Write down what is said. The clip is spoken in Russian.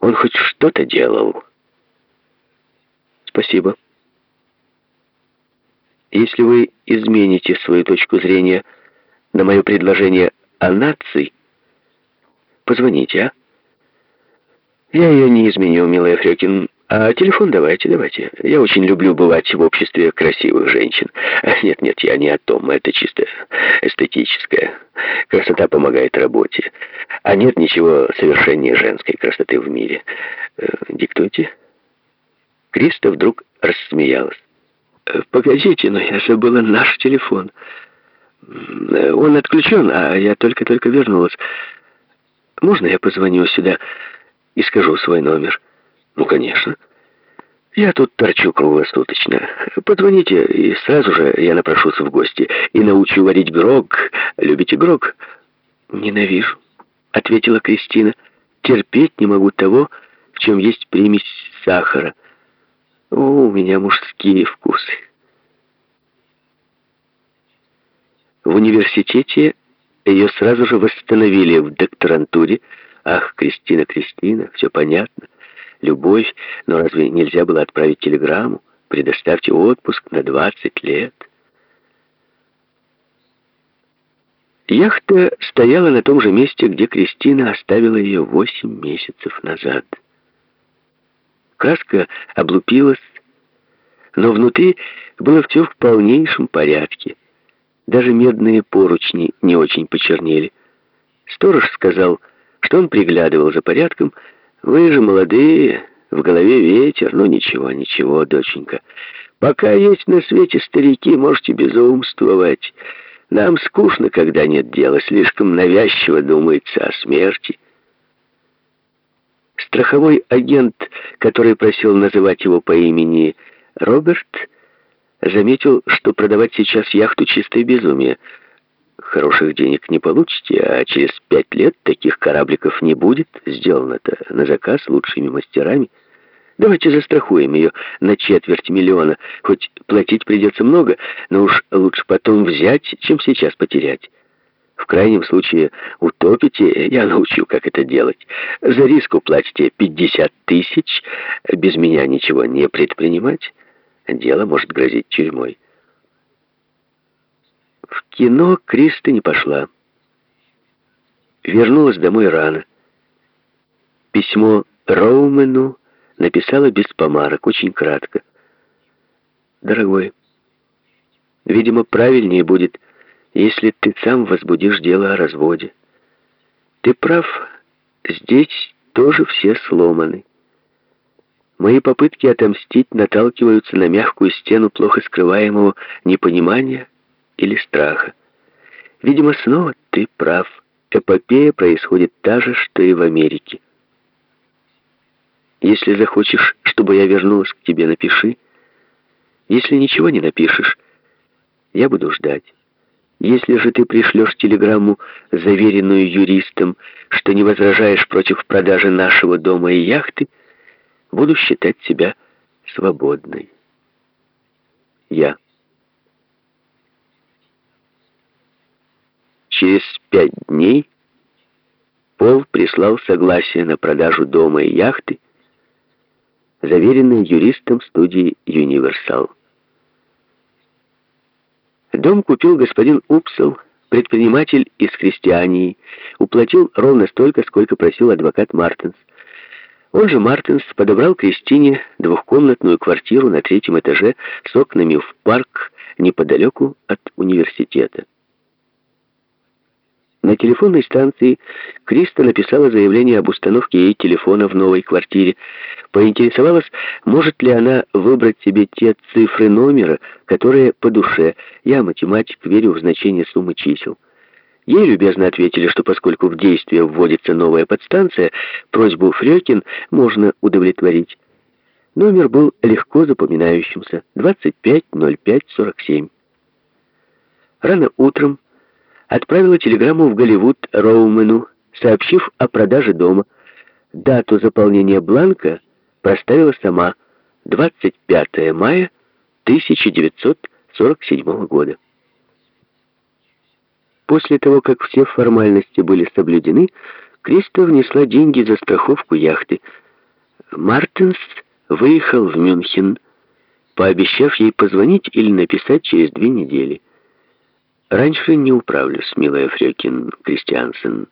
Он хоть что-то делал. Спасибо. Если вы измените свою точку зрения на мое предложение о нации, позвоните, а? Я ее не изменю, милая Фрёкин. А телефон давайте, давайте. Я очень люблю бывать в обществе красивых женщин. Нет, нет, я не о том. Это чисто эстетическое. Красота помогает работе. А нет ничего совершеннее женской красоты в мире. Э, диктуйте. Криста вдруг рассмеялась. Э, «Погодите, но я забыла наш телефон. Он отключен, а я только-только вернулась. Можно я позвоню сюда и скажу свой номер?» «Ну, конечно. Я тут торчу круглосуточно. Позвоните, и сразу же я напрошусь в гости. И научу варить грог. Любите грог?» «Ненавижу», — ответила Кристина. «Терпеть не могу того, в чем есть примесь сахара. О, у меня мужские вкусы». В университете ее сразу же восстановили в докторантуре. Ах, Кристина, Кристина, все понятно любовь, но разве нельзя было отправить телеграмму? Предоставьте отпуск на 20 лет. Яхта стояла на том же месте, где Кристина оставила ее восемь месяцев назад. Краска облупилась, но внутри было все в полнейшем порядке. Даже медные поручни не очень почернели. Сторож сказал, что он приглядывал за порядком, вы же молодые, в голове ветер. Ну, ничего, ничего, доченька. Пока есть на свете старики, можете безумствовать. Нам скучно, когда нет дела, слишком навязчиво думается о смерти. Страховой агент, который просил называть его по имени Роберт, заметил, что продавать сейчас яхту чистое безумие — хороших денег не получите, а через пять лет таких корабликов не будет. Сделано-то на заказ лучшими мастерами. Давайте застрахуем ее на четверть миллиона. Хоть платить придется много, но уж лучше потом взять, чем сейчас потерять. В крайнем случае утопите, я научу, как это делать. За риск платите 50 тысяч, без меня ничего не предпринимать. Дело может грозить тюрьмой. В кино Криста не пошла. Вернулась домой рано. Письмо Роумену написала без помарок, очень кратко. «Дорогой, видимо, правильнее будет, если ты сам возбудишь дело о разводе. Ты прав, здесь тоже все сломаны. Мои попытки отомстить наталкиваются на мягкую стену плохо скрываемого непонимания или страха. Видимо, снова ты прав. Эпопея происходит та же, что и в Америке. Если захочешь, чтобы я вернулась к тебе, напиши. Если ничего не напишешь, я буду ждать. Если же ты пришлешь телеграмму, заверенную юристом, что не возражаешь против продажи нашего дома и яхты, буду считать себя свободной. Я. Через пять дней Пол прислал согласие на продажу дома и яхты, заверенное юристом студии «Юниверсал». Дом купил господин Упсел, предприниматель из Христиании, уплатил ровно столько, сколько просил адвокат Мартинс. Он же Мартинс подобрал Кристине двухкомнатную квартиру на третьем этаже с окнами в парк неподалеку от университета. На телефонной станции Криста написала заявление об установке ей телефона в новой квартире. Поинтересовалась, может ли она выбрать себе те цифры номера, которые по душе. Я, математик, верю в значение суммы чисел. Ей любезно ответили, что поскольку в действие вводится новая подстанция, просьбу Фрёкин можно удовлетворить. Номер был легко запоминающимся — 250547. Рано утром отправила телеграмму в Голливуд Роумену, сообщив о продаже дома. Дату заполнения бланка проставила сама 25 мая 1947 года. После того, как все формальности были соблюдены, Криста внесла деньги за страховку яхты – Мартинс выехал в Мюнхен, пообещав ей позвонить или написать через две недели. «Раньше не управлюсь, милая Фрёкин Кристиансен»,